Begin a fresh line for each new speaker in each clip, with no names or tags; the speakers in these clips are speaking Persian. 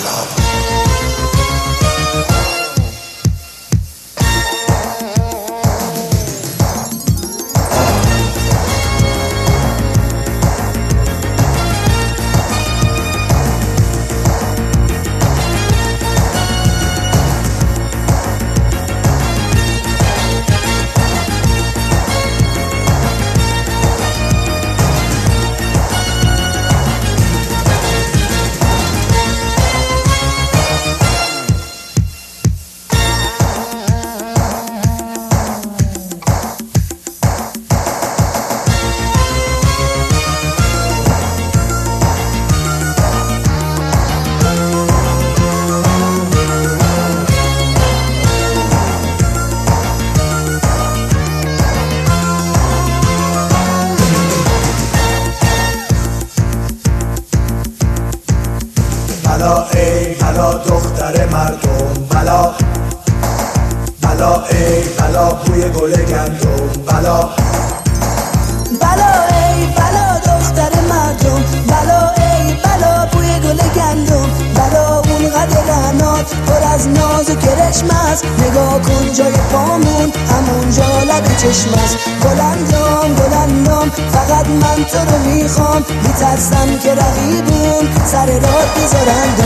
بلا بلا دختر مردم بلا. بلا ای بلا بوی گل گندم بلا.
بلا ای بلا دختر مردم. بلا ای بلا بوی گل گندم. بلا اون قد رعنات پر از ناز و کرشم است. نگاه کن جای پامون همونجا لب چشم است. گلندام گلندام فقط من تو رو می‌خوام. میترسم که رقیبون سر راه بذارندام بلا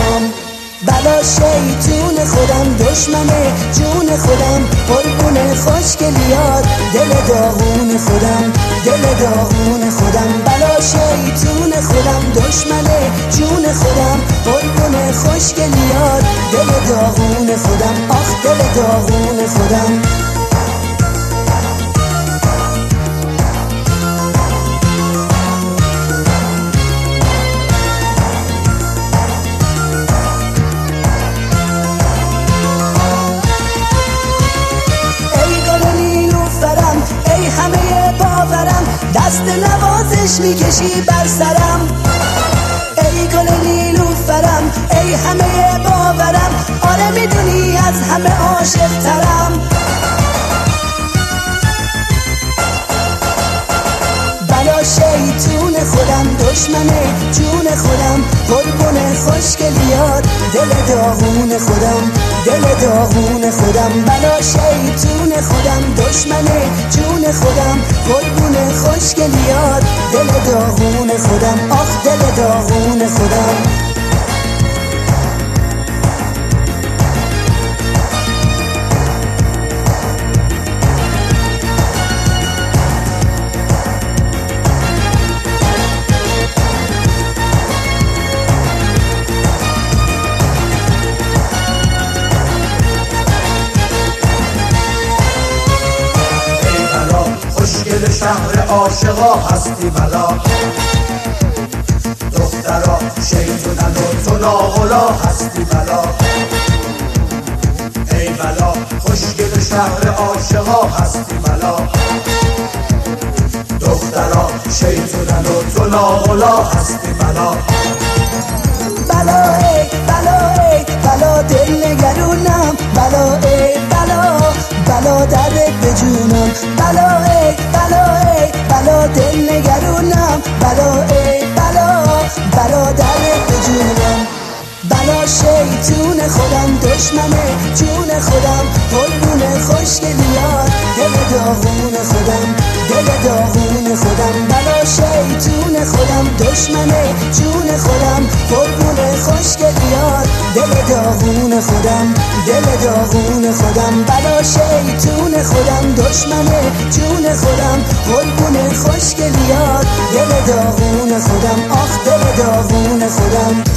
شیطون خودم دشمنه جون خودم قربون خوشگلیات دل داغون خودم دل داغون خودم. بلا شیطون خودم دشمنه جون خودم قربون خوشگلیات دل داغون خودم آخ دل داغون خودم. نوازش می‌کشی بر سرم. ای گل نیلوفرم ای همه باورم. آره می‌دونی از همه عاشق ترم بلا شیطون خودم دشمنه جون خودم. قربون خوشگلیات دل داغون خودم دل داغون خودم. بلا شیطون خودم دشمنه جون خودم. قربون خوشگلیات دل داغون خودم آخ دل داغون خودم.
عاشقا هستی بلا. دخترا شیطونن و تو ناغلا هستی بلا. ای بلا خوشگل شهر عاشقا هستی بلا. دخترا شیطونن و تو ناغلا هستی
بلا. بلا درد به جونم. بلا ای بلا ای بلا دل نگرونم. بلا ای بلا بلا درد به جونم. بلا شیطون خودم دشمنه جون خودم. قربون خوشگلیات دل داغون خودم. دل داغون خودم. بلا شیطون خودم دشمنه جون خودم. قربون خوشگلیات دل داغون خودم دل داغون خودم بلا شیطون خودم دشمنه جون خودم قربون خوشگلیات دل داغون خودم آخ دل داغون خودم.